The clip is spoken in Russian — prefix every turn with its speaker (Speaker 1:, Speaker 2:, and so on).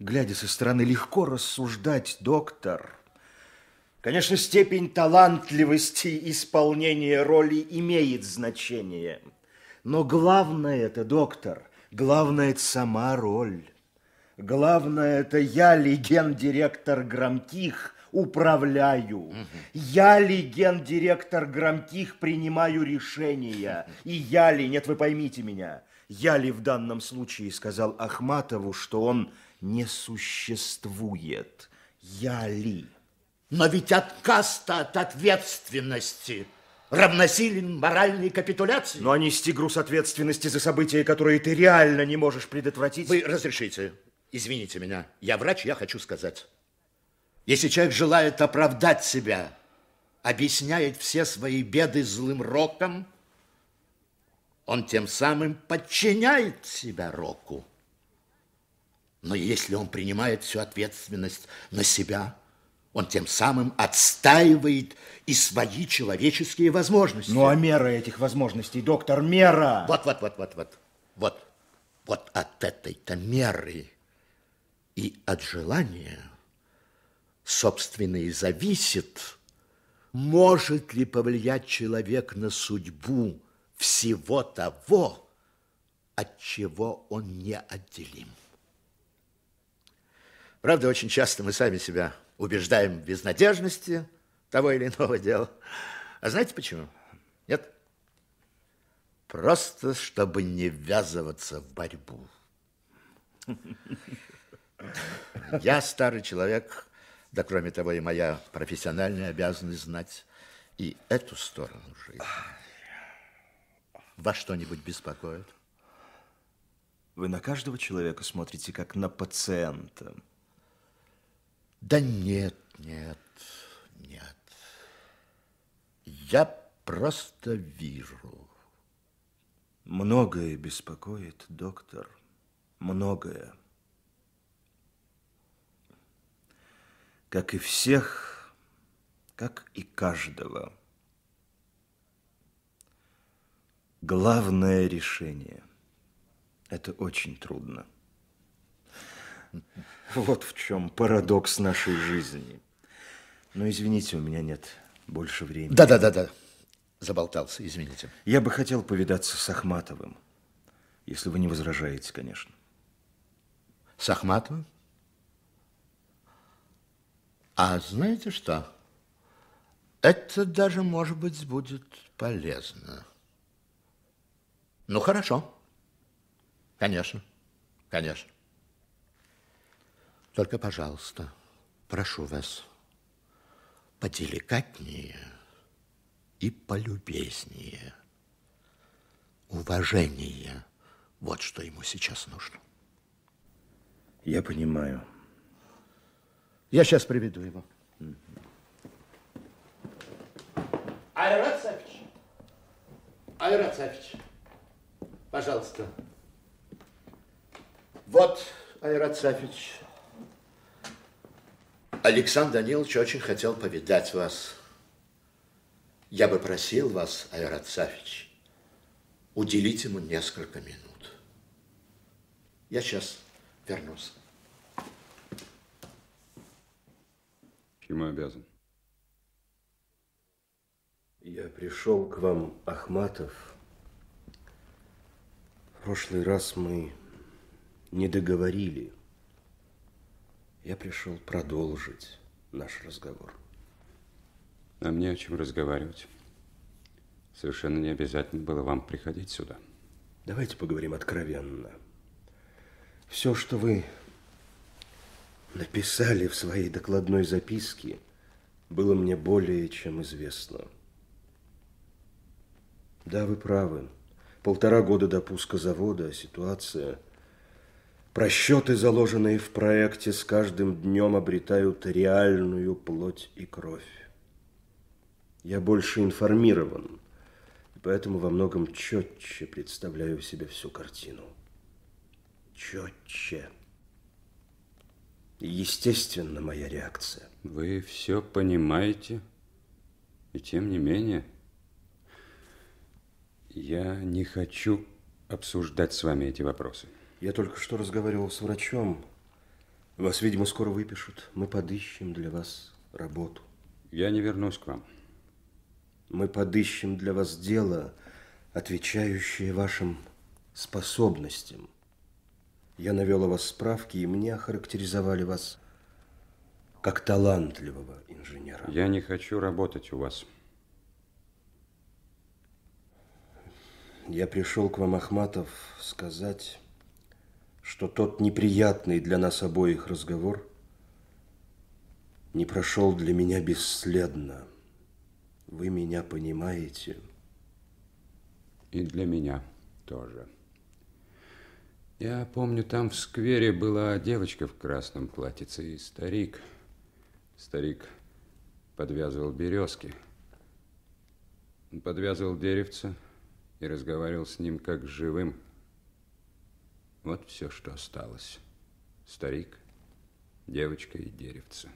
Speaker 1: Глядя со стороны, легко рассуждать, доктор. Конечно, степень талантливости исполнения роли имеет значение. Но главное это, доктор, главное это сама роль. Главное это я, легенд-директор Громких, управляю. Угу. Я ли, гендиректор Громких, принимаю решения. И я ли, нет, вы поймите меня, я ли в данном случае сказал Ахматову, что он не существует? Я ли?
Speaker 2: Но ведь отказ-то от ответственности равносилен моральной капитуляции.
Speaker 1: Но нести груз ответственности за события, которые ты реально не можешь предотвратить...
Speaker 2: Вы разрешите, извините меня, я врач, я хочу сказать. Если человек желает оправдать себя, объясняет все свои беды злым роком, он тем самым подчиняет себя року. Но если он принимает всю ответственность на себя, он тем самым отстаивает и свои человеческие возможности.
Speaker 1: Ну, а мера этих возможностей, доктор, мера!
Speaker 2: Вот, вот, вот, вот, вот, вот, вот от этой-то меры и от желания собственно, и зависит, может ли повлиять человек на судьбу всего того, от чего он не отделим. Правда, очень часто мы сами себя убеждаем в безнадежности того или иного дела. А знаете почему? Нет? Просто, чтобы не ввязываться в борьбу. Я старый человек, да, кроме того, и моя профессиональная обязанность знать и эту сторону жизни. Вас что-нибудь беспокоит?
Speaker 1: Вы на каждого человека смотрите, как на пациента.
Speaker 2: Да нет, нет, нет. Я просто вижу.
Speaker 1: Многое беспокоит, доктор. Многое. как и всех, как и каждого. Главное решение – это очень трудно. Вот в чем парадокс нашей жизни. Но извините, у меня нет больше времени.
Speaker 2: Да-да-да-да, заболтался, извините.
Speaker 1: Я бы хотел повидаться с Ахматовым, если вы не возражаете, конечно.
Speaker 2: С Ахматовым? А знаете что? Это даже, может быть, будет полезно. Ну, хорошо. Конечно, конечно. Только, пожалуйста, прошу вас, поделикатнее и полюбезнее. Уважение. Вот что ему сейчас нужно.
Speaker 1: Я понимаю.
Speaker 2: Я сейчас приведу его. Айрат Сафич. Айрат Сафич. Пожалуйста. Вот, Айрат Сафич. Александр Данилович очень хотел повидать вас. Я бы просил вас, Айрат Сафич, уделить ему несколько минут. Я сейчас вернусь.
Speaker 3: Чему обязан?
Speaker 1: Я пришел к вам, Ахматов. В прошлый раз мы не договорили. Я пришел продолжить наш разговор.
Speaker 3: А мне о чем разговаривать. Совершенно не обязательно было вам приходить сюда.
Speaker 1: Давайте поговорим откровенно. Все, что вы написали в своей докладной записке, было мне более чем известно. Да, вы правы. Полтора года до пуска завода, ситуация... Просчеты, заложенные в проекте, с каждым днем обретают реальную плоть и кровь. Я больше информирован, и поэтому во многом четче представляю себе всю картину. Четче. Естественно, моя реакция.
Speaker 3: Вы все понимаете, и тем не менее, я не хочу обсуждать с вами эти вопросы.
Speaker 1: Я только что разговаривал с врачом. Вас, видимо, скоро выпишут. Мы подыщем для вас работу.
Speaker 3: Я не вернусь к вам.
Speaker 1: Мы подыщем для вас дело, отвечающее вашим способностям. Я навел о вас справки, и мне охарактеризовали вас как талантливого инженера.
Speaker 3: Я не хочу работать у вас.
Speaker 1: Я пришел к вам, Ахматов, сказать, что тот неприятный для нас обоих разговор не прошел для меня бесследно. Вы меня понимаете?
Speaker 3: И для меня тоже. Я помню, там в сквере была девочка в красном платьице и старик. Старик подвязывал березки. Он подвязывал деревце и разговаривал с ним как с живым. Вот все, что осталось. Старик, девочка и деревце.